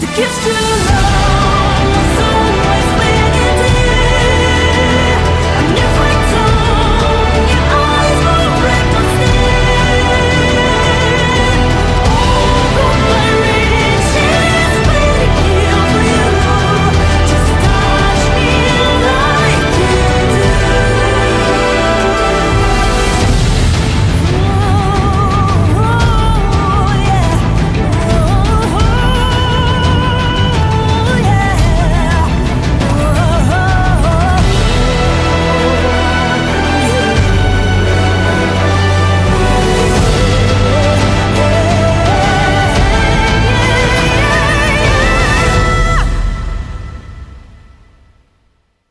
the gift of love.